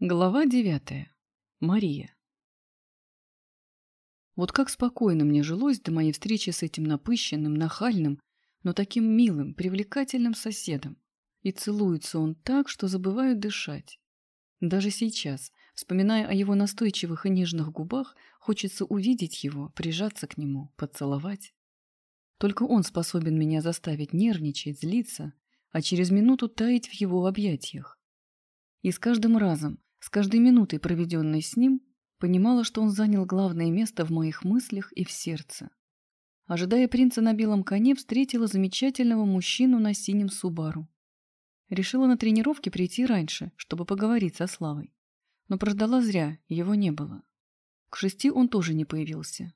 Глава девятая. Мария. Вот как спокойно мне жилось до моей встречи с этим напыщенным, нахальным, но таким милым, привлекательным соседом. И целуется он так, что забываю дышать. Даже сейчас, вспоминая о его настойчивых и нежных губах, хочется увидеть его, прижаться к нему, поцеловать. Только он способен меня заставить нервничать, злиться, а через минуту таять в его объятиях. И с каждым разом, с каждой минутой, проведенной с ним, понимала, что он занял главное место в моих мыслях и в сердце. Ожидая принца на белом коне, встретила замечательного мужчину на синем Субару. Решила на тренировке прийти раньше, чтобы поговорить со Славой. Но прождала зря, его не было. К шести он тоже не появился.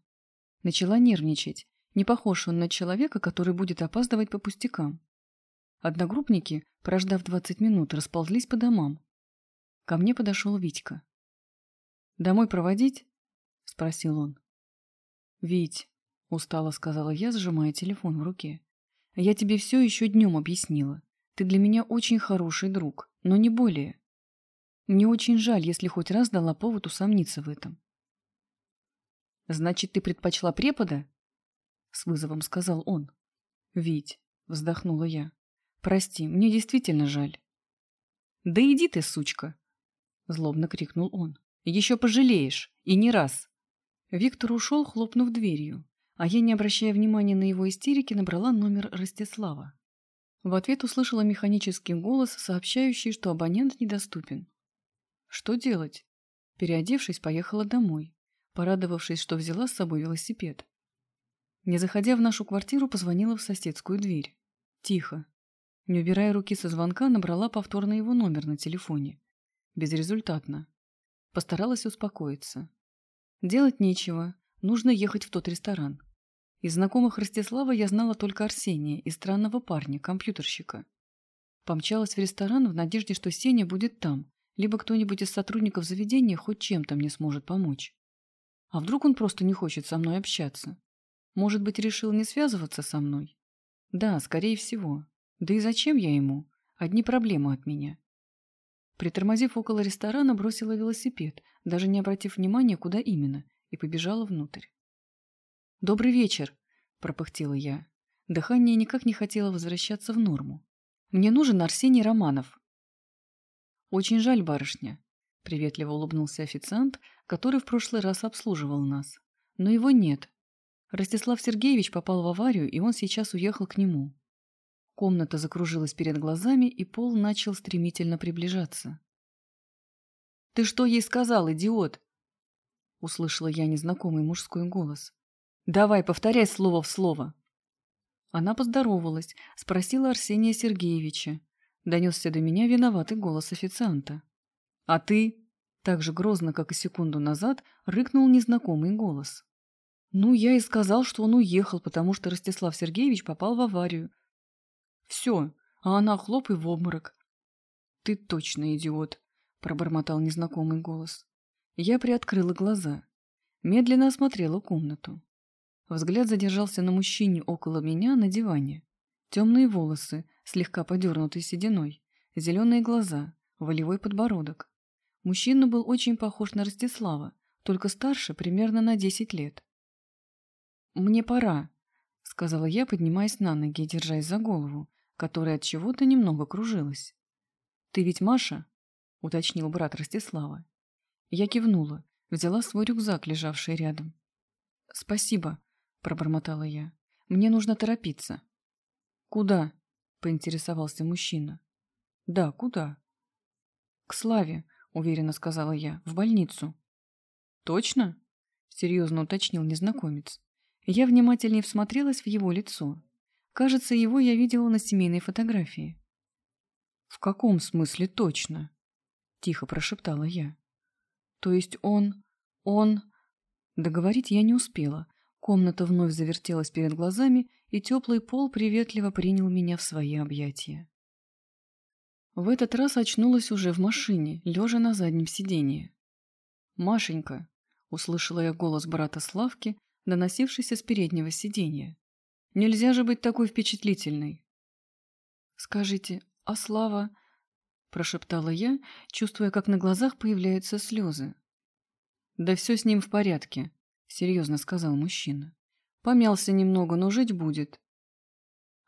Начала нервничать. Не похож он на человека, который будет опаздывать по пустякам. Одногруппники, прождав двадцать минут, расползлись по домам, Ко мне подошел Витька. «Домой проводить?» — спросил он. «Вить», — устало сказала я, сжимая телефон в руке, — «я тебе все еще днем объяснила. Ты для меня очень хороший друг, но не более. Мне очень жаль, если хоть раз дала повод усомниться в этом». «Значит, ты предпочла препода?» — с вызовом сказал он. «Вить», — вздохнула я, — «прости, мне действительно жаль». «Да иди ты, сучка!» Злобно крикнул он. «Еще пожалеешь! И не раз!» Виктор ушел, хлопнув дверью, а я, не обращая внимания на его истерики, набрала номер Ростислава. В ответ услышала механический голос, сообщающий, что абонент недоступен. Что делать? Переодевшись, поехала домой, порадовавшись, что взяла с собой велосипед. Не заходя в нашу квартиру, позвонила в соседскую дверь. Тихо. Не убирая руки со звонка, набрала повторно его номер на телефоне. Безрезультатно. Постаралась успокоиться. Делать нечего, нужно ехать в тот ресторан. Из знакомых Ростислава я знала только Арсения и странного парня, компьютерщика. Помчалась в ресторан в надежде, что Сеня будет там, либо кто-нибудь из сотрудников заведения хоть чем-то мне сможет помочь. А вдруг он просто не хочет со мной общаться? Может быть, решил не связываться со мной? Да, скорее всего. Да и зачем я ему? Одни проблемы от меня. Притормозив около ресторана, бросила велосипед, даже не обратив внимания, куда именно, и побежала внутрь. «Добрый вечер!» – пропыхтела я. Дыхание никак не хотело возвращаться в норму. «Мне нужен Арсений Романов». «Очень жаль, барышня», – приветливо улыбнулся официант, который в прошлый раз обслуживал нас. «Но его нет. Ростислав Сергеевич попал в аварию, и он сейчас уехал к нему. Комната закружилась перед глазами, и пол начал стремительно приближаться. «Ты что ей сказал, идиот?» Услышала я незнакомый мужской голос. «Давай, повторяй слово в слово». Она поздоровалась, спросила Арсения Сергеевича. Донесся до меня виноватый голос официанта. «А ты?» Так же грозно, как и секунду назад, рыкнул незнакомый голос. «Ну, я и сказал, что он уехал, потому что Ростислав Сергеевич попал в аварию. Все, а она хлоп и в обморок. «Ты точно идиот», — пробормотал незнакомый голос. Я приоткрыла глаза. Медленно осмотрела комнату. Взгляд задержался на мужчине около меня на диване. Темные волосы, слегка подернутые сединой, зеленые глаза, волевой подбородок. Мужчина был очень похож на Ростислава, только старше примерно на десять лет. «Мне пора», — сказала я, поднимаясь на ноги, держась за голову, которая от чего-то немного кружилась. «Ты ведь Маша?» — уточнил брат Ростислава. Я кивнула, взяла свой рюкзак, лежавший рядом. «Спасибо», — пробормотала я. «Мне нужно торопиться». «Куда?» — поинтересовался мужчина. «Да, куда?» «К Славе», — уверенно сказала я, — «в больницу». «Точно?» — серьезно уточнил незнакомец. Я внимательнее всмотрелась в его лицо. Кажется, его я видела на семейной фотографии. «В каком смысле точно?» — тихо прошептала я. «То есть он... он...» Договорить я не успела. Комната вновь завертелась перед глазами, и теплый пол приветливо принял меня в свои объятия. В этот раз очнулась уже в машине, лежа на заднем сиденье. «Машенька!» — услышала я голос брата Славки, доносившийся с переднего сиденья. Нельзя же быть такой впечатлительной. Скажите, а Слава... прошептала я, чувствуя, как на глазах появляются слезы. «Да все с ним в порядке», — серьезно сказал мужчина. «Помялся немного, но жить будет».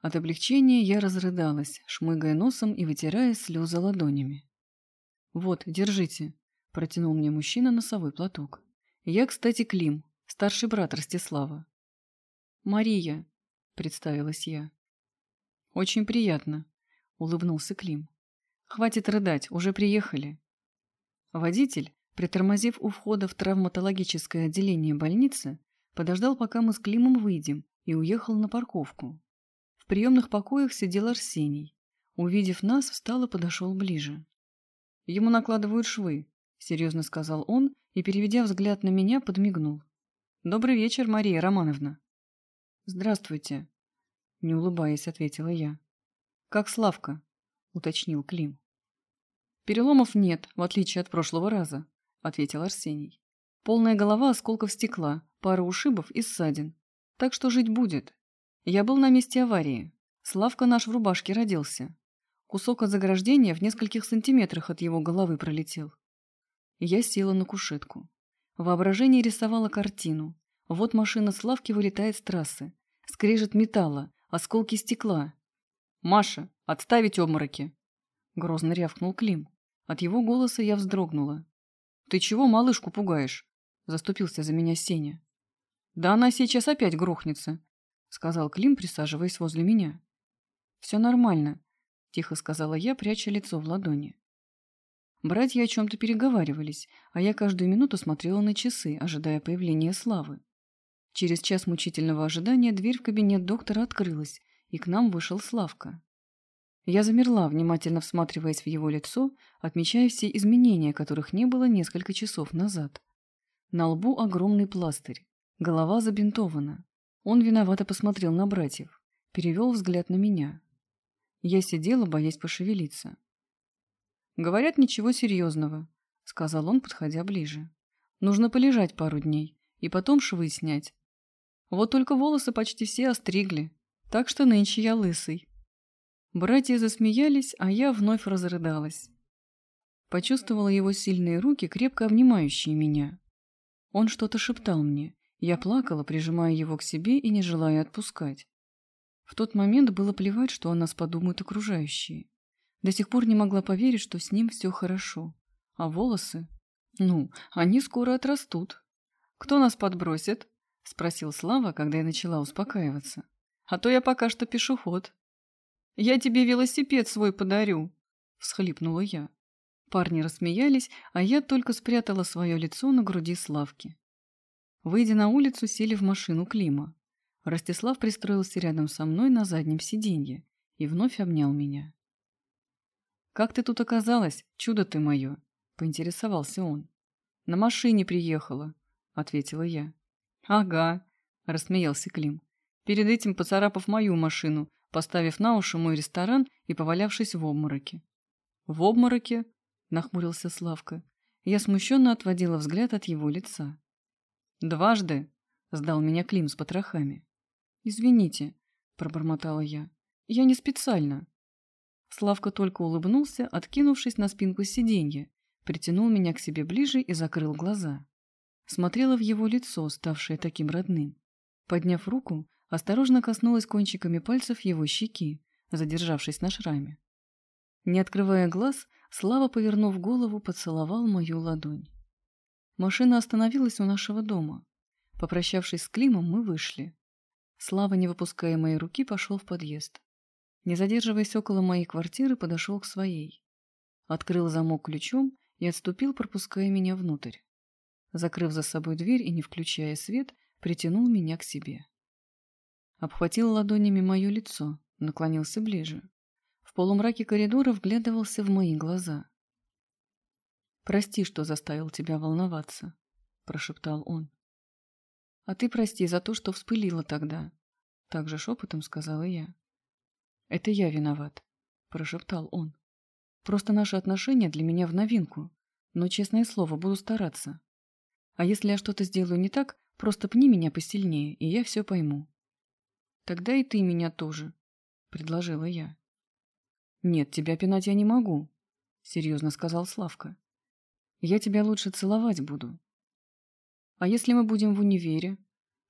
От облегчения я разрыдалась, шмыгая носом и вытирая слезы ладонями. «Вот, держите», — протянул мне мужчина носовой платок. «Я, кстати, Клим, старший брат Ростислава». «Мария», — представилась я. «Очень приятно», — улыбнулся Клим. «Хватит рыдать, уже приехали». Водитель, притормозив у входа в травматологическое отделение больницы, подождал, пока мы с Климом выйдем, и уехал на парковку. В приемных покоях сидел Арсений. Увидев нас, встал и подошел ближе. «Ему накладывают швы», — серьезно сказал он и, переведя взгляд на меня, подмигнул. «Добрый вечер, Мария Романовна». «Здравствуйте», не улыбаясь, ответила я. «Как Славка?» — уточнил Клим. «Переломов нет, в отличие от прошлого раза», — ответил Арсений. «Полная голова осколков стекла, пара ушибов и ссадин. Так что жить будет. Я был на месте аварии. Славка наш в рубашке родился. Кусок от заграждения в нескольких сантиметрах от его головы пролетел. Я села на кушетку. Воображение рисовало картину. Вот машина Славки вылетает с трассы. Скрежет металла, осколки стекла. «Маша, отставить обмороки!» Грозно рявкнул Клим. От его голоса я вздрогнула. «Ты чего малышку пугаешь?» Заступился за меня Сеня. «Да она сейчас опять грохнется», сказал Клим, присаживаясь возле меня. «Все нормально», — тихо сказала я, пряча лицо в ладони. Братья о чем-то переговаривались, а я каждую минуту смотрела на часы, ожидая появления Славы. Через час мучительного ожидания дверь в кабинет доктора открылась, и к нам вышел Славка. Я замерла, внимательно всматриваясь в его лицо, отмечая все изменения, которых не было несколько часов назад. На лбу огромный пластырь, голова забинтована. Он виновато посмотрел на братьев, перевел взгляд на меня. Я сидела, боясь пошевелиться. «Говорят, ничего серьезного», — сказал он, подходя ближе. «Нужно полежать пару дней и потом швы снять, вот только волосы почти все остригли, так что нынче я лысый. Братья засмеялись, а я вновь разрыдалась. Почувствовала его сильные руки, крепко обнимающие меня. Он что-то шептал мне. Я плакала, прижимая его к себе и не желая отпускать. В тот момент было плевать, что о нас подумают окружающие. До сих пор не могла поверить, что с ним все хорошо. А волосы? Ну, они скоро отрастут. Кто нас подбросит? — спросил Слава, когда я начала успокаиваться. «А то я пока что пешеход». «Я тебе велосипед свой подарю», — всхлипнула я. Парни рассмеялись, а я только спрятала свое лицо на груди Славки. Выйдя на улицу, сели в машину Клима. Ростислав пристроился рядом со мной на заднем сиденье и вновь обнял меня. «Как ты тут оказалась, чудо ты мое?» — поинтересовался он. «На машине приехала», — ответила я. «Ага», — рассмеялся Клим. Перед этим поцарапав мою машину, поставив на уши мой ресторан и повалявшись в обмороке. «В обмороке?» — нахмурился Славка. Я смущенно отводила взгляд от его лица. «Дважды?» — сдал меня Клим с потрохами. «Извините», — пробормотала я. «Я не специально». Славка только улыбнулся, откинувшись на спинку сиденья, притянул меня к себе ближе и закрыл глаза. Смотрела в его лицо, ставшее таким родным. Подняв руку, осторожно коснулась кончиками пальцев его щеки, задержавшись на шраме. Не открывая глаз, Слава, повернув голову, поцеловал мою ладонь. Машина остановилась у нашего дома. Попрощавшись с Климом, мы вышли. Слава, не выпуская моей руки, пошел в подъезд. Не задерживаясь около моей квартиры, подошел к своей. Открыл замок ключом и отступил, пропуская меня внутрь закрыв за собой дверь и не включая свет, притянул меня к себе. Обхватил ладонями мое лицо, наклонился ближе. В полумраке коридора вглядывался в мои глаза. «Прости, что заставил тебя волноваться», — прошептал он. «А ты прости за то, что вспылила тогда», — также шепотом сказала я. «Это я виноват», — прошептал он. «Просто наши отношения для меня в новинку, но, честное слово, буду стараться. А если я что-то сделаю не так, просто пни меня посильнее, и я все пойму. Тогда и ты меня тоже, предложила я. Нет, тебя пинать я не могу, серьезно сказал Славка. Я тебя лучше целовать буду. А если мы будем в универе?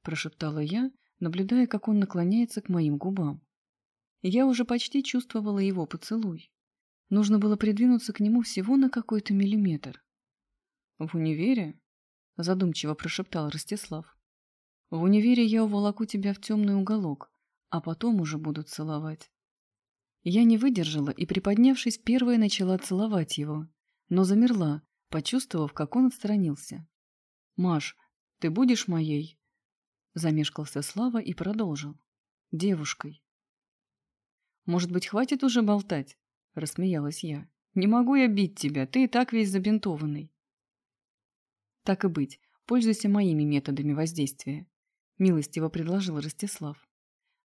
Прошептала я, наблюдая, как он наклоняется к моим губам. Я уже почти чувствовала его поцелуй. Нужно было придвинуться к нему всего на какой-то миллиметр. «В универе?» — задумчиво прошептал Ростислав. «В универе я уволоку тебя в темный уголок, а потом уже буду целовать». Я не выдержала и, приподнявшись, первая начала целовать его, но замерла, почувствовав, как он отстранился. «Маш, ты будешь моей?» Замешкался Слава и продолжил. «Девушкой». «Может быть, хватит уже болтать?» — рассмеялась я. «Не могу я бить тебя, ты и так весь забинтованный». «Так и быть, пользуйся моими методами воздействия», — милостиво предложил Ростислав.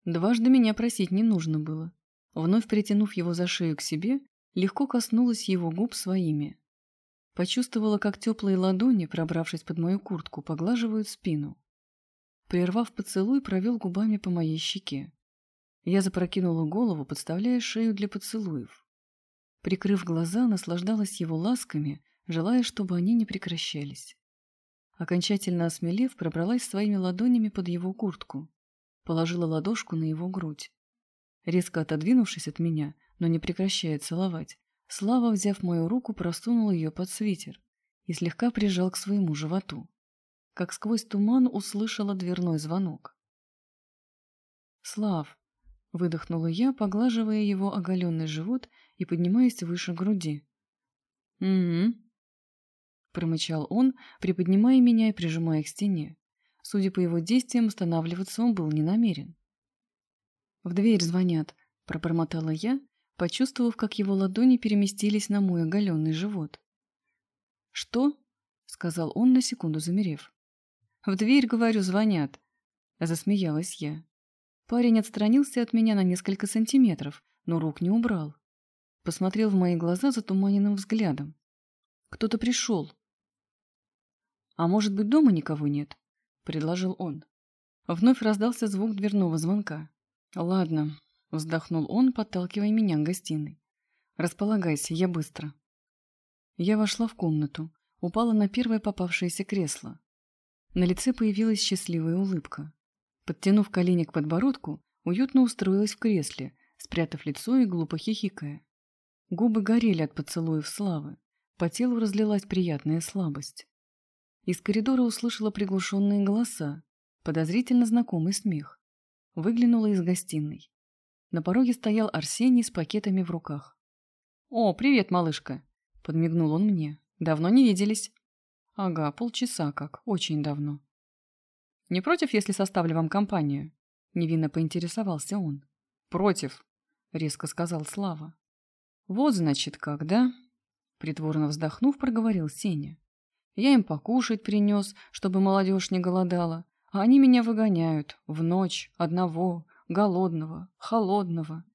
Дважды меня просить не нужно было. Вновь притянув его за шею к себе, легко коснулась его губ своими. Почувствовала, как теплые ладони, пробравшись под мою куртку, поглаживают спину. Прервав поцелуй, провел губами по моей щеке. Я запрокинула голову, подставляя шею для поцелуев. Прикрыв глаза, наслаждалась его ласками, желая, чтобы они не прекращались. Окончательно осмелев, пробралась своими ладонями под его куртку. Положила ладошку на его грудь. Резко отодвинувшись от меня, но не прекращая целовать, Слава, взяв мою руку, просунул ее под свитер и слегка прижал к своему животу. Как сквозь туман услышала дверной звонок. «Слав!» — выдохнула я, поглаживая его оголенный живот и поднимаясь выше груди. «Угу», — промычал он, приподнимая меня и прижимая к стене. Судя по его действиям, останавливаться он был не намерен. «В дверь звонят», — пробормотала я, почувствовав, как его ладони переместились на мой оголенный живот. «Что?» — сказал он на секунду замерев. «В дверь, говорю, звонят», — засмеялась я. Парень отстранился от меня на несколько сантиметров, но рук не убрал. Посмотрел в мои глаза затуманенным взглядом. «Кто-то пришел». «А может быть, дома никого нет?» — предложил он. Вновь раздался звук дверного звонка. «Ладно», — вздохнул он, подталкивая меня к гостиной. «Располагайся, я быстро». Я вошла в комнату, упала на первое попавшееся кресло. На лице появилась счастливая улыбка. Подтянув колени к подбородку, уютно устроилась в кресле, спрятав лицо и глупо хихикая. Губы горели от поцелуев славы, по телу разлилась приятная слабость. Из коридора услышала приглушенные голоса, подозрительно знакомый смех. Выглянула из гостиной. На пороге стоял Арсений с пакетами в руках. «О, привет, малышка!» — подмигнул он мне. «Давно не виделись?» «Ага, полчаса как, очень давно». «Не против, если составлю вам компанию?» — невинно поинтересовался он. «Против», — резко сказал Слава. «Вот, значит, как, да?» Притворно вздохнув, проговорил Сеня. «Я им покушать принес, чтобы молодежь не голодала, а они меня выгоняют в ночь, одного, голодного, холодного.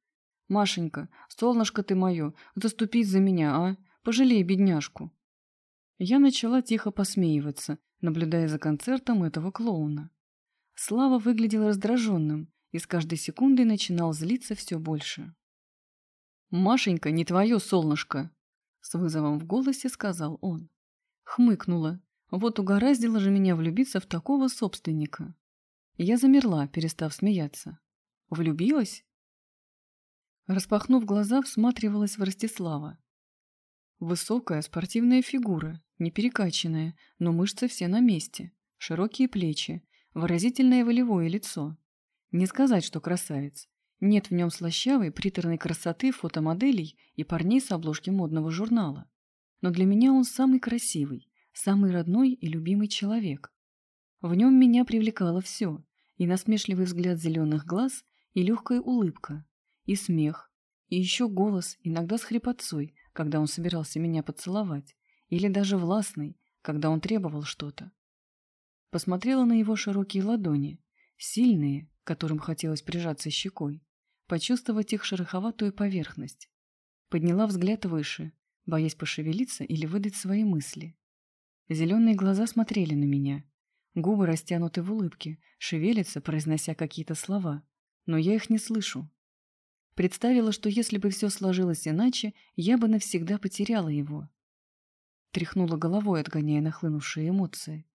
Машенька, солнышко ты мое, заступись за меня, а? Пожалей бедняжку. Я начала тихо посмеиваться, наблюдая за концертом этого клоуна. Слава выглядел раздраженным и с каждой секундой начинал злиться все больше. «Машенька, не твое солнышко!» С вызовом в голосе сказал он. Хмыкнула, вот угораздило же меня влюбиться в такого собственника. Я замерла, перестав смеяться. Влюбилась? Распахнув глаза, всматривалась в Ростислава. Высокая спортивная фигура, не перекачанная, но мышцы все на месте, широкие плечи, выразительное волевое лицо. Не сказать, что красавец. Нет в нем слащавой, приторной красоты фотомоделей и парней с обложки модного журнала. Но для меня он самый красивый, самый родной и любимый человек. В нем меня привлекало все, и насмешливый взгляд зеленых глаз, и легкая улыбка, и смех, и еще голос, иногда с хрипотцой, когда он собирался меня поцеловать, или даже властный, когда он требовал что-то. Посмотрела на его широкие ладони, сильные, которым хотелось прижаться щекой, почувствовать их шероховатую поверхность. Подняла взгляд выше, боясь пошевелиться или выдать свои мысли. Зеленые глаза смотрели на меня. Губы растянуты в улыбке, шевелятся, произнося какие-то слова. Но я их не слышу. Представила, что если бы все сложилось иначе, я бы навсегда потеряла его. Тряхнула головой, отгоняя нахлынувшие эмоции.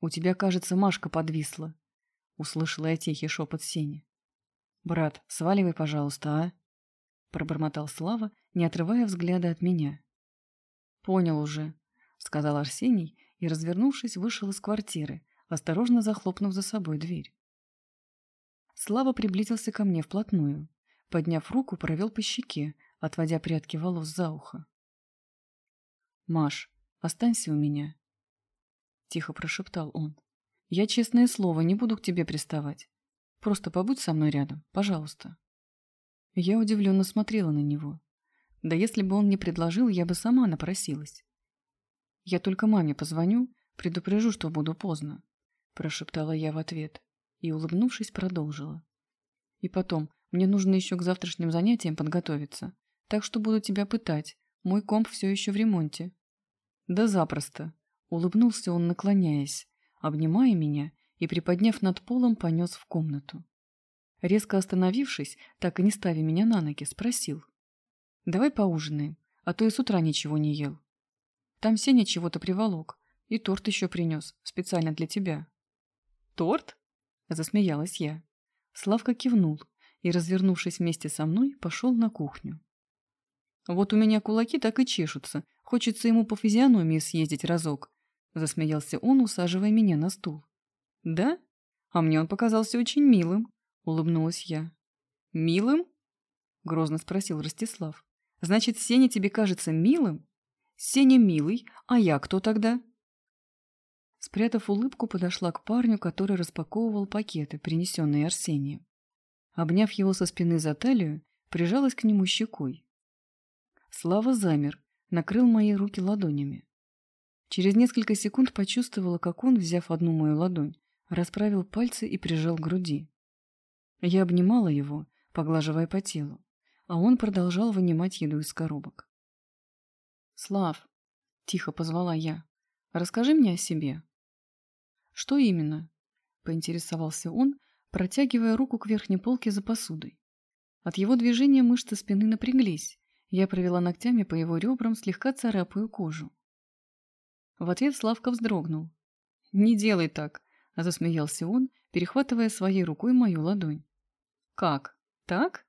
«У тебя, кажется, Машка подвисла», — услышала я тихий шепот Сени. «Брат, сваливай, пожалуйста, а?» — пробормотал Слава, не отрывая взгляда от меня. «Понял уже», — сказал Арсений и, развернувшись, вышел из квартиры, осторожно захлопнув за собой дверь. Слава приблизился ко мне вплотную. Подняв руку, провел по щеке, отводя прядки волос за ухо. «Маш, останься у меня», — тихо прошептал он. «Я, честное слово, не буду к тебе приставать. Просто побудь со мной рядом, пожалуйста». Я удивленно смотрела на него. Да если бы он не предложил, я бы сама напросилась. «Я только маме позвоню, предупрежу, что буду поздно», — прошептала я в ответ и, улыбнувшись, продолжила. «И потом, мне нужно еще к завтрашним занятиям подготовиться, так что буду тебя пытать. Мой комп все еще в ремонте». «Да запросто», — улыбнулся он, наклоняясь, обнимая меня и, приподняв над полом, понес в комнату. Резко остановившись, так и не ставя меня на ноги, спросил. «Давай поужинаем, а то и с утра ничего не ел. Там Сеня чего-то приволок, и торт еще принес, специально для тебя». «Торт?» Засмеялась я. Славка кивнул и, развернувшись вместе со мной, пошел на кухню. «Вот у меня кулаки так и чешутся. Хочется ему по физиономии съездить разок», — засмеялся он, усаживая меня на стул. «Да? А мне он показался очень милым», — улыбнулась я. «Милым?» — грозно спросил Ростислав. «Значит, Сеня тебе кажется милым? Сеня милый, а я кто тогда?» Спрятав улыбку, подошла к парню, который распаковывал пакеты, принесенные Арсением. Обняв его со спины за талию, прижалась к нему щекой. Слава замер, накрыл мои руки ладонями. Через несколько секунд почувствовала, как он, взяв одну мою ладонь, расправил пальцы и прижал к груди. Я обнимала его, поглаживая по телу, а он продолжал вынимать еду из коробок. «Слав», — тихо позвала я, — «расскажи мне о себе». «Что именно?» – поинтересовался он, протягивая руку к верхней полке за посудой. От его движения мышцы спины напряглись. Я провела ногтями по его ребрам, слегка царапаю кожу. В ответ Славка вздрогнул. «Не делай так», – засмеялся он, перехватывая своей рукой мою ладонь. «Как? Так?»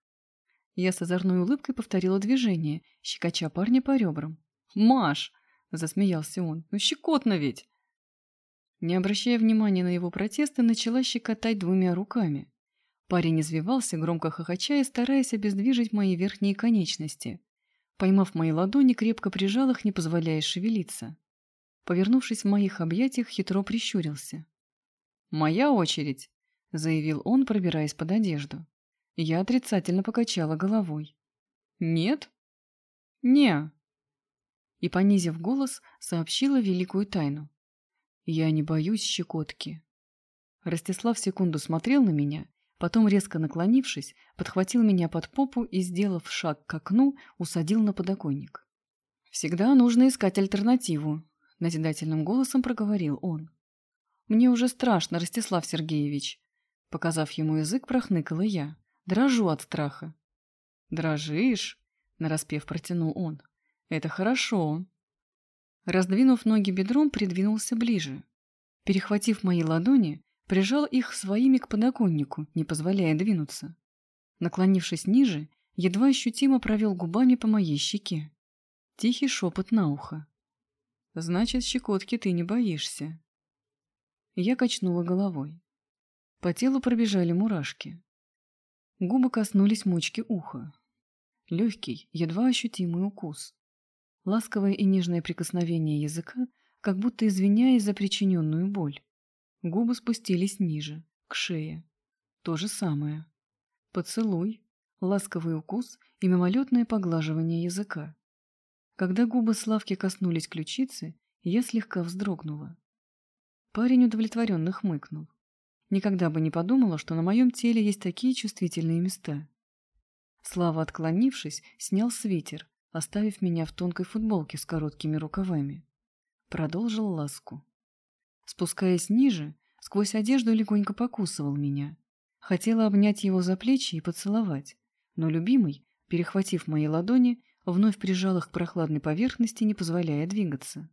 Я с озорной улыбкой повторила движение, щекоча парня по ребрам. «Маш!» – засмеялся он. «Ну щекотно ведь!» Не обращая внимания на его протесты, начала щекотать двумя руками. Парень извивался, громко хохоча и стараясь обездвижить мои верхние конечности. Поймав мои ладони, крепко прижал их, не позволяя шевелиться. Повернувшись в моих объятиях, хитро прищурился. «Моя очередь», — заявил он, пробираясь под одежду. Я отрицательно покачала головой. «Нет?» «Не». И, понизив голос, сообщила великую тайну. Я не боюсь щекотки. Ростислав секунду смотрел на меня, потом, резко наклонившись, подхватил меня под попу и, сделав шаг к окну, усадил на подоконник. «Всегда нужно искать альтернативу», — назидательным голосом проговорил он. «Мне уже страшно, Ростислав Сергеевич», — показав ему язык, прохныкала я. «Дрожу от страха». «Дрожишь?» — нараспев протянул он. «Это хорошо. Раздвинув ноги бедром, придвинулся ближе. Перехватив мои ладони, прижал их своими к подоконнику, не позволяя двинуться. Наклонившись ниже, едва ощутимо провел губами по моей щеке. Тихий шепот на ухо. «Значит, щекотки ты не боишься». Я качнула головой. По телу пробежали мурашки. Губы коснулись мочки уха. Легкий, едва ощутимый укус. Ласковое и нежное прикосновение языка, как будто извиняясь за причиненную боль. Губы спустились ниже, к шее. То же самое. Поцелуй, ласковый укус и мимолетное поглаживание языка. Когда губы Славки коснулись ключицы, я слегка вздрогнула. Парень удовлетворенно хмыкнул. Никогда бы не подумала, что на моем теле есть такие чувствительные места. Слава, отклонившись, снял свитер, оставив меня в тонкой футболке с короткими рукавами. Продолжил ласку. Спускаясь ниже, сквозь одежду легонько покусывал меня. Хотела обнять его за плечи и поцеловать, но любимый, перехватив мои ладони, вновь прижал их к прохладной поверхности, не позволяя двигаться.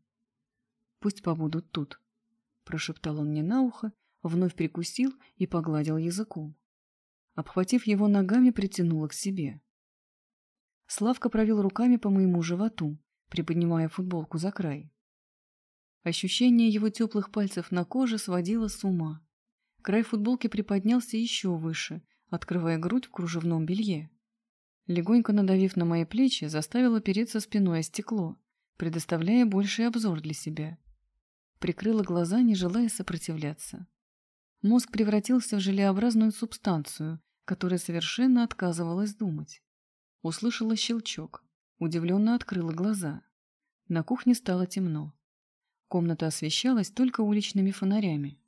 «Пусть побудут тут», — прошептал он мне на ухо, вновь прикусил и погладил языком. Обхватив его ногами, притянула к себе. Славка провел руками по моему животу, приподнимая футболку за край. Ощущение его теплых пальцев на коже сводило с ума. Край футболки приподнялся еще выше, открывая грудь в кружевном белье. Легонько надавив на мои плечи, заставил опереться спиной о стекло, предоставляя больший обзор для себя. Прикрыла глаза, не желая сопротивляться. Мозг превратился в желеобразную субстанцию, которая совершенно отказывалась думать. Услышала щелчок, удивленно открыла глаза. На кухне стало темно. Комната освещалась только уличными фонарями.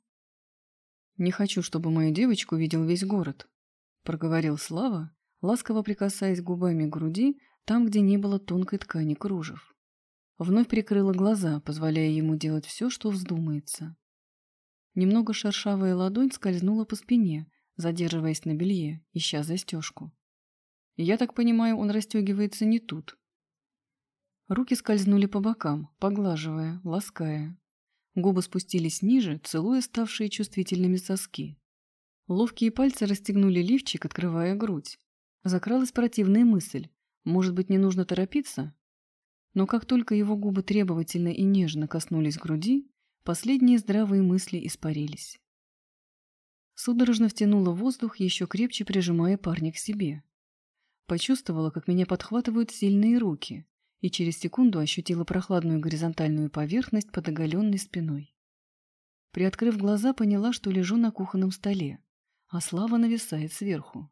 «Не хочу, чтобы мою девочку видел весь город», — проговорил Слава, ласково прикасаясь губами к груди, там, где не было тонкой ткани кружев. Вновь прикрыла глаза, позволяя ему делать все, что вздумается. Немного шершавая ладонь скользнула по спине, задерживаясь на белье, ища застежку. Я так понимаю, он расстегивается не тут. Руки скользнули по бокам, поглаживая, лаская. Губы спустились ниже, целуя ставшие чувствительными соски. Ловкие пальцы расстегнули лифчик, открывая грудь. Закралась противная мысль. Может быть, не нужно торопиться? Но как только его губы требовательно и нежно коснулись груди, последние здравые мысли испарились. Судорожно втянула воздух, еще крепче прижимая парня к себе. Почувствовала, как меня подхватывают сильные руки, и через секунду ощутила прохладную горизонтальную поверхность под оголенной спиной. Приоткрыв глаза, поняла, что лежу на кухонном столе, а Слава нависает сверху.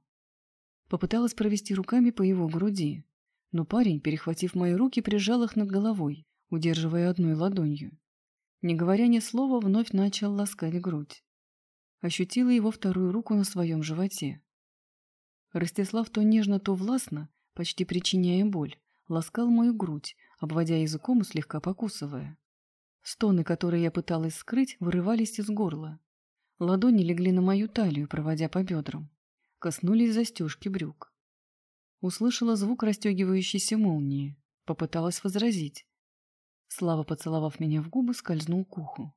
Попыталась провести руками по его груди, но парень, перехватив мои руки, прижал их над головой, удерживая одной ладонью. Не говоря ни слова, вновь начал ласкать грудь. Ощутила его вторую руку на своем животе. Ростислав то нежно, то властно, почти причиняя боль, ласкал мою грудь, обводя языком и слегка покусывая. Стоны, которые я пыталась скрыть, вырывались из горла. Ладони легли на мою талию, проводя по бедрам. Коснулись застежки брюк. Услышала звук расстегивающейся молнии. Попыталась возразить. Слава, поцеловав меня в губы, скользнул к уху.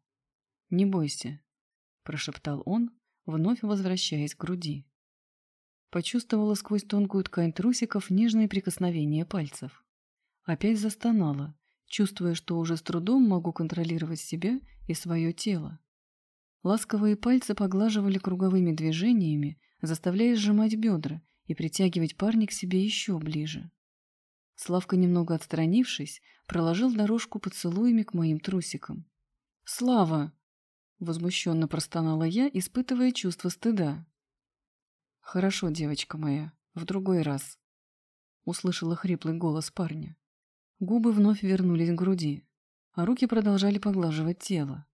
«Не бойся», — прошептал он, вновь возвращаясь к груди. Почувствовала сквозь тонкую ткань трусиков нежные прикосновения пальцев. Опять застонала, чувствуя, что уже с трудом могу контролировать себя и свое тело. Ласковые пальцы поглаживали круговыми движениями, заставляя сжимать бедра и притягивать парня к себе еще ближе. Славка, немного отстранившись, проложил дорожку поцелуями к моим трусикам. «Слава!» — возмущенно простонала я, испытывая чувство стыда. «Хорошо, девочка моя, в другой раз», — услышала хриплый голос парня. Губы вновь вернулись к груди, а руки продолжали поглаживать тело.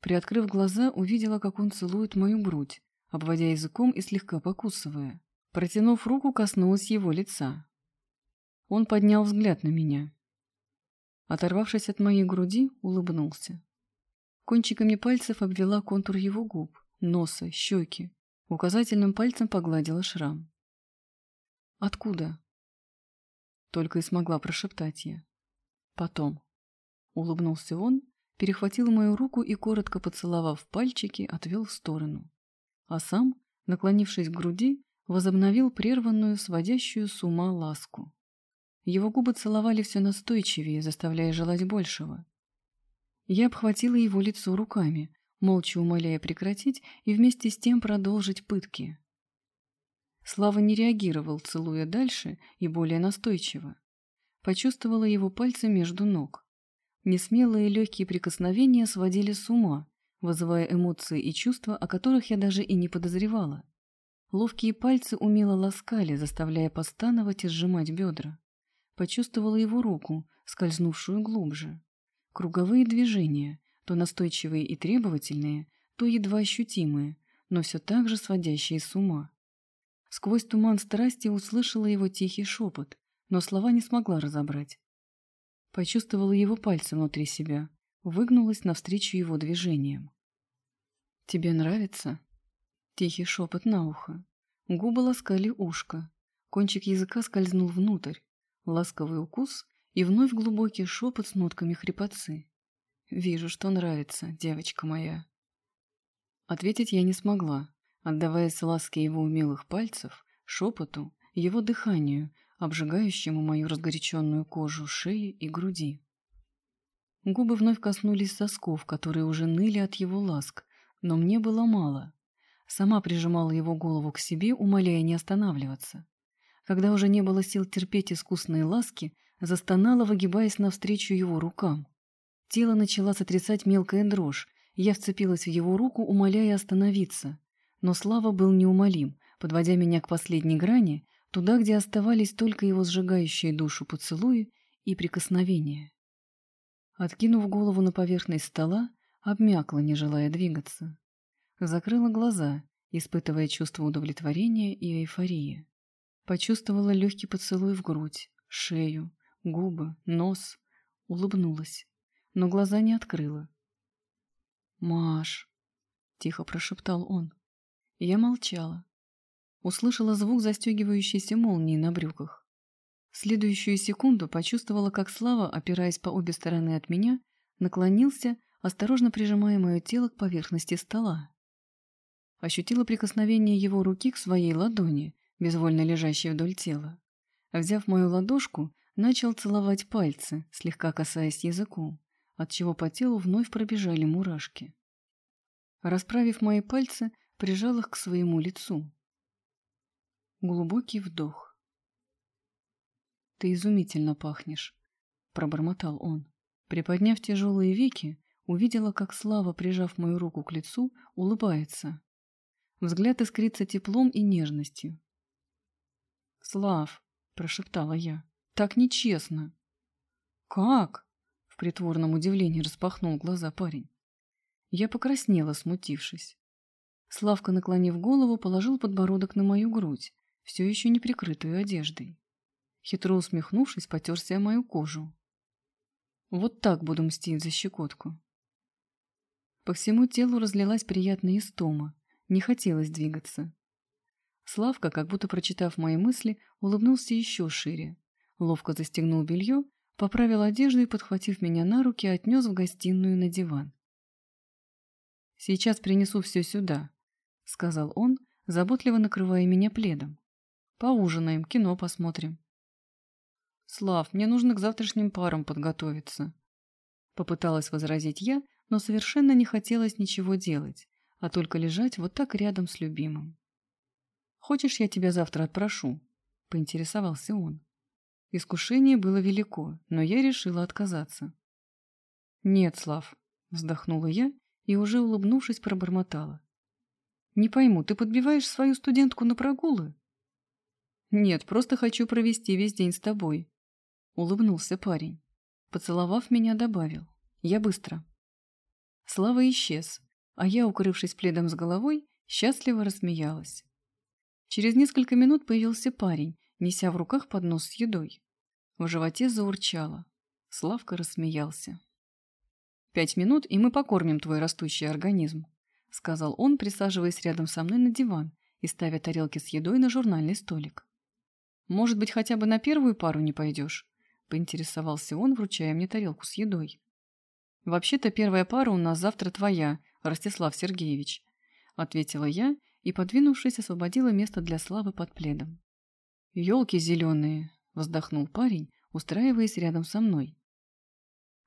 Приоткрыв глаза, увидела, как он целует мою грудь, обводя языком и слегка покусывая. Протянув руку, коснулась его лица. Он поднял взгляд на меня. Оторвавшись от моей груди, улыбнулся. Кончиками пальцев обвела контур его губ, носа, щеки, Указательным пальцем погладила шрам. «Откуда?» Только и смогла прошептать я. «Потом». Улыбнулся он, перехватил мою руку и, коротко поцеловав пальчики, отвел в сторону. А сам, наклонившись к груди, возобновил прерванную, сводящую с ума ласку. Его губы целовали все настойчивее, заставляя желать большего. Я обхватила его лицо руками, молча умоляя прекратить и вместе с тем продолжить пытки. Слава не реагировал, целуя дальше и более настойчиво. Почувствовала его пальцы между ног. Несмелые легкие прикосновения сводили с ума, вызывая эмоции и чувства, о которых я даже и не подозревала. Ловкие пальцы умело ласкали, заставляя постановать и сжимать бедра. Почувствовала его руку, скользнувшую глубже. Круговые движения, то настойчивые и требовательные, то едва ощутимые, но все так же сводящие с ума. Сквозь туман страсти услышала его тихий шепот, но слова не смогла разобрать. Почувствовала его пальцы внутри себя, выгнулась навстречу его движениям. «Тебе нравится?» Тихий шепот на ухо. Губы ласкали ушко. Кончик языка скользнул внутрь. Ласковый укус и вновь глубокий шепот с нотками хрипотцы. «Вижу, что нравится, девочка моя». Ответить я не смогла, отдаваясь ласке его умелых пальцев, шепоту, его дыханию, обжигающему мою разгоряченную кожу шеи и груди. Губы вновь коснулись сосков, которые уже ныли от его ласк, но мне было мало. Сама прижимала его голову к себе, умоляя не останавливаться. Когда уже не было сил терпеть искусные ласки, застонала, выгибаясь навстречу его рукам. Тело начала сотрясать мелкая дрожь, я вцепилась в его руку, умоляя остановиться. Но Слава был неумолим, подводя меня к последней грани, туда, где оставались только его сжигающие душу поцелуи и прикосновения. Откинув голову на поверхность стола, обмякла, не желая двигаться. Закрыла глаза, испытывая чувство удовлетворения и эйфории. Почувствовала легкий поцелуй в грудь, шею, губы, нос. Улыбнулась, но глаза не открыла. «Маш!» — тихо прошептал он. Я молчала. Услышала звук застегивающейся молнии на брюках. В следующую секунду почувствовала, как Слава, опираясь по обе стороны от меня, наклонился, осторожно прижимая мое тело к поверхности стола. Ощутила прикосновение его руки к своей ладони, безвольно лежащей вдоль тела. Взяв мою ладошку, начал целовать пальцы, слегка касаясь языком, отчего по телу вновь пробежали мурашки. Расправив мои пальцы, прижал их к своему лицу. Глубокий вдох. «Ты изумительно пахнешь», — пробормотал он. Приподняв тяжелые веки, увидела, как Слава, прижав мою руку к лицу, улыбается. Взгляд искрится теплом и нежностью. «Слав», — прошептала я, — «так нечестно». «Как?» — в притворном удивлении распахнул глаза парень. Я покраснела, смутившись. Славка, наклонив голову, положил подбородок на мою грудь, все еще не прикрытую одеждой. Хитро усмехнувшись, потерся о мою кожу. Вот так буду мстить за щекотку. По всему телу разлилась приятная истома. Не хотелось двигаться. Славка, как будто прочитав мои мысли, улыбнулся еще шире. Ловко застегнул белье, поправил одежду и, подхватив меня на руки, отнес в гостиную на диван. «Сейчас принесу все сюда», — сказал он, заботливо накрывая меня пледом. «Поужинаем, кино посмотрим». «Слав, мне нужно к завтрашним парам подготовиться». Попыталась возразить я, но совершенно не хотелось ничего делать, а только лежать вот так рядом с любимым. «Хочешь, я тебя завтра отпрошу?» – поинтересовался он. Искушение было велико, но я решила отказаться. «Нет, Слав», – вздохнула я и, уже улыбнувшись, пробормотала. «Не пойму, ты подбиваешь свою студентку на прогулы?» «Нет, просто хочу провести весь день с тобой», Улыбнулся парень. Поцеловав меня, добавил. Я быстро. Слава исчез, а я, укрывшись пледом с головой, счастливо рассмеялась. Через несколько минут появился парень, неся в руках поднос с едой. В животе заурчало. Славка рассмеялся. «Пять минут, и мы покормим твой растущий организм», — сказал он, присаживаясь рядом со мной на диван и ставя тарелки с едой на журнальный столик. «Может быть, хотя бы на первую пару не пойдешь? поинтересовался он, вручая мне тарелку с едой. «Вообще-то первая пара у нас завтра твоя, Ростислав Сергеевич», ответила я и, подвинувшись, освободила место для Славы под пледом. «Елки зеленые!» — вздохнул парень, устраиваясь рядом со мной.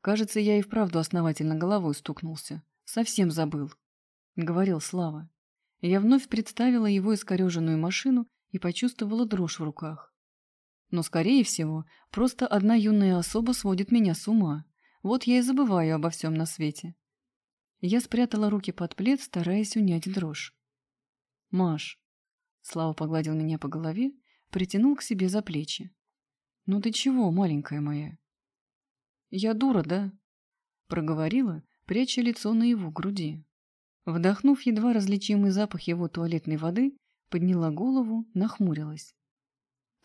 «Кажется, я и вправду основательно головой стукнулся. Совсем забыл», — говорил Слава. Я вновь представила его искореженную машину и почувствовала дрожь в руках. Но, скорее всего, просто одна юная особа сводит меня с ума. Вот я и забываю обо всем на свете. Я спрятала руки под плед, стараясь унять дрожь. «Маш», — Слава погладил меня по голове, притянул к себе за плечи. «Ну ты чего, маленькая моя?» «Я дура, да?» — проговорила, пряча лицо на его груди. Вдохнув едва различимый запах его туалетной воды, подняла голову, нахмурилась.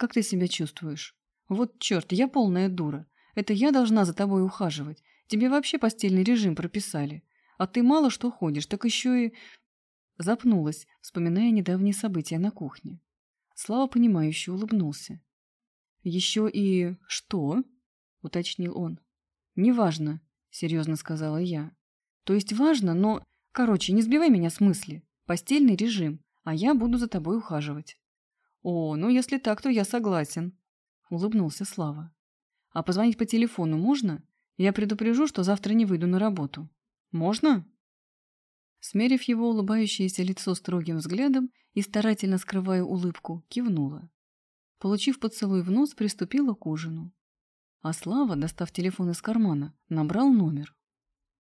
Как ты себя чувствуешь? Вот черт, я полная дура. Это я должна за тобой ухаживать. Тебе вообще постельный режим прописали. А ты мало что ходишь, так еще и... Запнулась, вспоминая недавние события на кухне. Слава, понимающе улыбнулся. «Еще и... что?» — уточнил он. «Неважно», — серьезно сказала я. «То есть важно, но... Короче, не сбивай меня с мысли. Постельный режим, а я буду за тобой ухаживать». «О, ну если так, то я согласен», — улыбнулся Слава. «А позвонить по телефону можно? Я предупрежу, что завтра не выйду на работу. Можно?» Смерив его улыбающееся лицо строгим взглядом и старательно скрывая улыбку, кивнула. Получив поцелуй в нос, приступила к ужину. А Слава, достав телефон из кармана, набрал номер.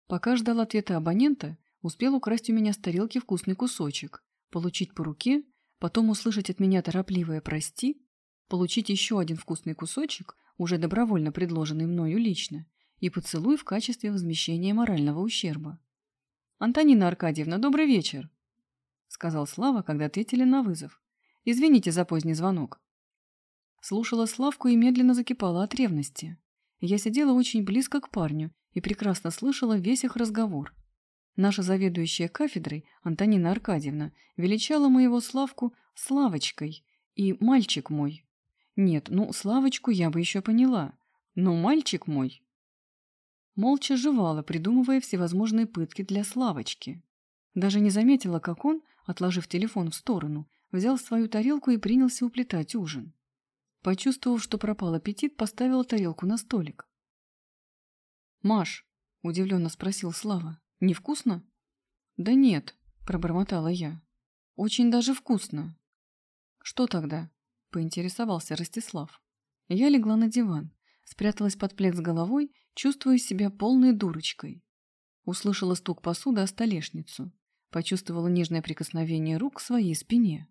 Пока ждал ответа абонента, успел украсть у меня с тарелки вкусный кусочек, получить по руке, потом услышать от меня торопливое «прости», получить еще один вкусный кусочек, уже добровольно предложенный мною лично, и поцелуй в качестве возмещения морального ущерба. «Антонина Аркадьевна, добрый вечер!» — сказал Слава, когда ответили на вызов. «Извините за поздний звонок». Слушала Славку и медленно закипала от ревности. Я сидела очень близко к парню и прекрасно слышала весь их разговор. Наша заведующая кафедрой, Антонина Аркадьевна, величала моего Славку Славочкой и «мальчик мой». Нет, ну, Славочку я бы еще поняла, но мальчик мой Молча жевала, придумывая всевозможные пытки для Славочки. Даже не заметила, как он, отложив телефон в сторону, взял свою тарелку и принялся уплетать ужин. Почувствовав, что пропал аппетит, поставила тарелку на столик. «Маш», — удивленно спросил Слава, — «невкусно?» «Да нет», — пробормотала я. «Очень даже вкусно». «Что тогда?» — поинтересовался Ростислав. Я легла на диван, спряталась под плед с головой чувствуя себя полной дурочкой. Услышала стук посуды о столешницу, почувствовала нежное прикосновение рук к своей спине.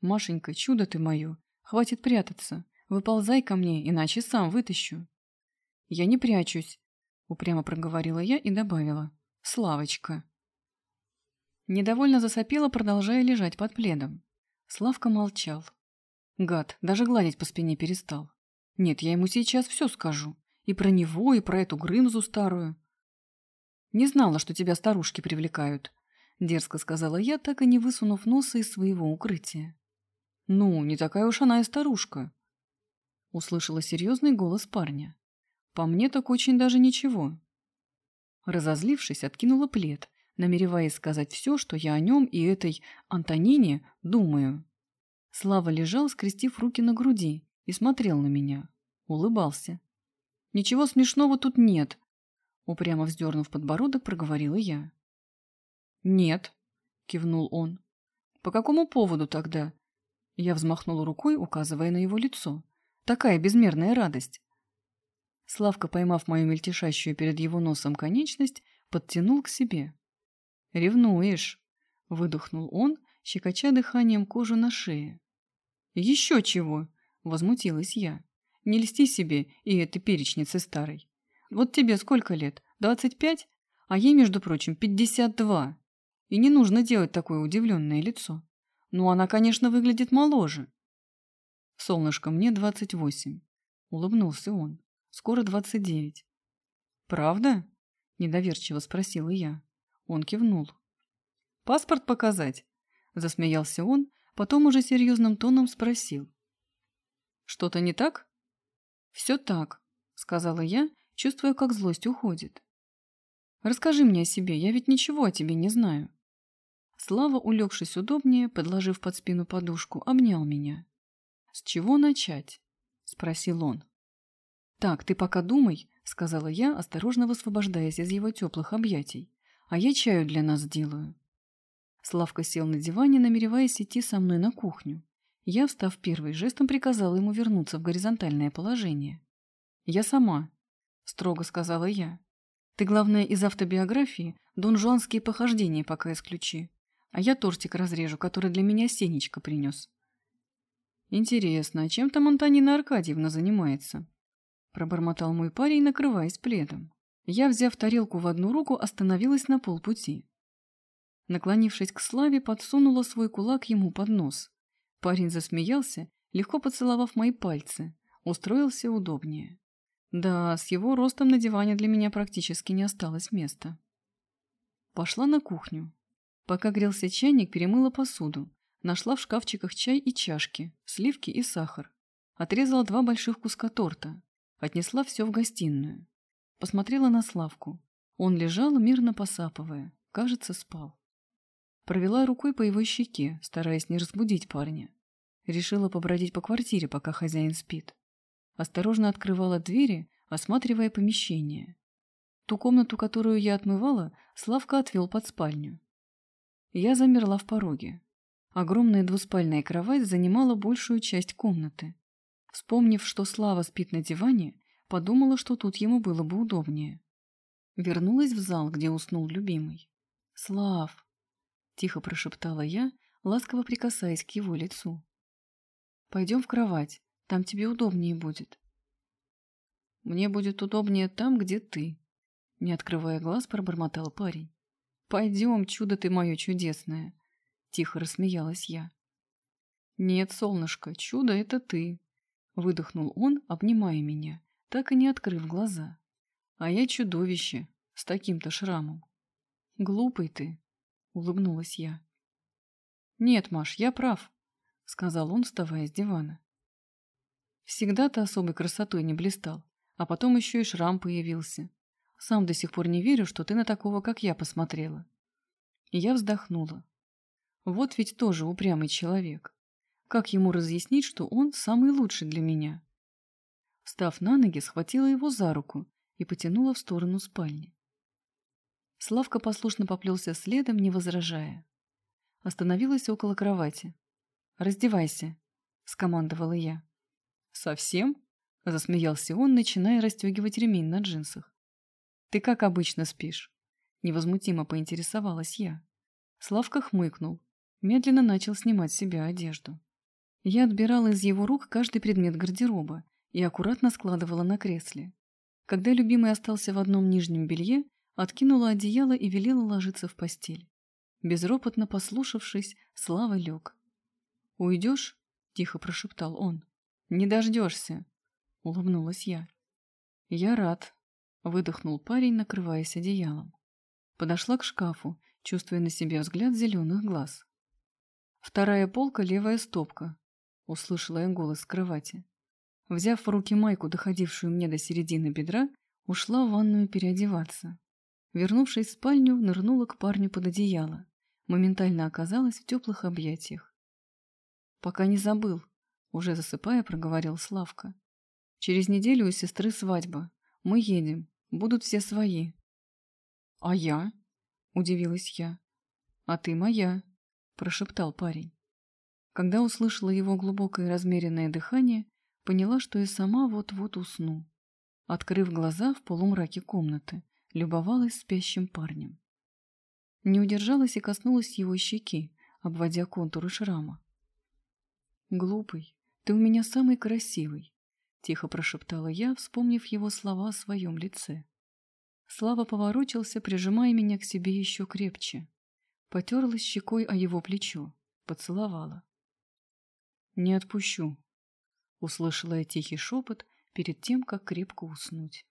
«Машенька, чудо ты мое! Хватит прятаться! Выползай ко мне, иначе сам вытащу!» «Я не прячусь!» — упрямо проговорила я и добавила. «Славочка!» Недовольно засопела, продолжая лежать под пледом. Славка молчал. Гад, даже гладить по спине перестал. Нет, я ему сейчас все скажу. И про него, и про эту Грымзу старую. «Не знала, что тебя старушки привлекают», — дерзко сказала я, так и не высунув носа из своего укрытия. «Ну, не такая уж она и старушка», — услышала серьезный голос парня. «По мне так очень даже ничего». Разозлившись, откинула плед, намереваясь сказать все, что я о нем и этой Антонине думаю. Слава лежал, скрестив руки на груди, и смотрел на меня. Улыбался. Ничего смешного тут нет, упрямо вздернув подбородок, проговорила я. Нет, кивнул он. По какому поводу тогда? Я взмахнула рукой, указывая на его лицо. Такая безмерная радость. Славка, поймав мою мельтешащую перед его носом конечность, подтянул к себе. «Ревнуешь», — выдохнул он, щекоча дыханием кожу на шее. «Еще чего!» — возмутилась я. Не льсти себе и этой перечнице старой. Вот тебе сколько лет? Двадцать пять? А ей, между прочим, пятьдесят два. И не нужно делать такое удивленное лицо. Ну, она, конечно, выглядит моложе. Солнышко, мне двадцать восемь. Улыбнулся он. Скоро двадцать девять. Правда? Недоверчиво спросила я. Он кивнул. Паспорт показать? Засмеялся он, потом уже серьезным тоном спросил. Что-то не так? «Все так», — сказала я, чувствуя, как злость уходит. «Расскажи мне о себе, я ведь ничего о тебе не знаю». Слава, улегшись удобнее, подложив под спину подушку, обнял меня. «С чего начать?» — спросил он. «Так, ты пока думай», — сказала я, осторожно высвобождаясь из его теплых объятий. «А я чаю для нас сделаю». Славка сел на диване, намереваясь идти со мной на кухню. Я, встав первый, жестом приказала ему вернуться в горизонтальное положение. «Я сама», — строго сказала я. «Ты, главное, из автобиографии донжуанские похождения пока исключи, а я тортик разрежу, который для меня Сенечка принес». «Интересно, а чем там Антонина Аркадьевна занимается?» Пробормотал мой парень, накрываясь пледом. Я, взяв тарелку в одну руку, остановилась на полпути. Наклонившись к Славе, подсунула свой кулак ему под нос. Парень засмеялся, легко поцеловав мои пальцы, устроился удобнее. Да, с его ростом на диване для меня практически не осталось места. Пошла на кухню. Пока грелся чайник, перемыла посуду. Нашла в шкафчиках чай и чашки, сливки и сахар. Отрезала два больших куска торта. Отнесла все в гостиную. Посмотрела на Славку. Он лежал, мирно посапывая. Кажется, спал. Провела рукой по его щеке, стараясь не разбудить парня. Решила побродить по квартире, пока хозяин спит. Осторожно открывала двери, осматривая помещение. Ту комнату, которую я отмывала, Славка отвел под спальню. Я замерла в пороге. Огромная двуспальная кровать занимала большую часть комнаты. Вспомнив, что Слава спит на диване, подумала, что тут ему было бы удобнее. Вернулась в зал, где уснул любимый. «Слав!» — тихо прошептала я, ласково прикасаясь к его лицу. «Пойдем в кровать, там тебе удобнее будет». «Мне будет удобнее там, где ты», — не открывая глаз, пробормотал парень. «Пойдем, чудо ты мое чудесное!» — тихо рассмеялась я. «Нет, солнышко, чудо — это ты!» — выдохнул он, обнимая меня, так и не открыв глаза. «А я чудовище, с таким-то шрамом!» «Глупый ты!» — улыбнулась я. «Нет, Маш, я прав», — сказал он, вставая с дивана. «Всегда ты особой красотой не блистал, а потом еще и шрам появился. Сам до сих пор не верю, что ты на такого, как я, посмотрела. И я вздохнула. Вот ведь тоже упрямый человек. Как ему разъяснить, что он самый лучший для меня? Встав на ноги, схватила его за руку и потянула в сторону спальни. Славка послушно поплелся следом, не возражая. Остановилась около кровати. «Раздевайся», — скомандовала я. «Совсем?» — засмеялся он, начиная расстегивать ремень на джинсах. «Ты как обычно спишь?» Невозмутимо поинтересовалась я. Славка хмыкнул. Медленно начал снимать с себя одежду. Я отбирала из его рук каждый предмет гардероба и аккуратно складывала на кресле. Когда любимый остался в одном нижнем белье, откинула одеяло и велела ложиться в постель. Безропотно послушавшись, Слава лег. «Уйдешь?» — тихо прошептал он. «Не дождешься», — улыбнулась я. «Я рад», Выдохнул парень, накрываясь одеялом. Подошла к шкафу, чувствуя на себе взгляд зеленых глаз. «Вторая полка, левая стопка», — услышала я голос с кровати. Взяв в руки майку, доходившую мне до середины бедра, ушла в ванную переодеваться. Вернувшись в спальню, нырнула к парню под одеяло. Моментально оказалась в теплых объятиях. «Пока не забыл», — уже засыпая, проговорил Славка. «Через неделю у сестры свадьба. Мы едем. Будут все свои. А я? Удивилась я. А ты моя, прошептал парень. Когда услышала его глубокое размеренное дыхание, поняла, что и сама вот-вот усну. Открыв глаза в полумраке комнаты, любовалась спящим парнем. Не удержалась и коснулась его щеки, обводя контуры шрама. «Глупый, ты у меня самый красивый», — тихо прошептала я, вспомнив его слова о своем лице. Слава поворочился, прижимая меня к себе еще крепче. Потерлась щекой о его плечо, поцеловала. «Не отпущу», — услышала я тихий шепот перед тем, как крепко уснуть.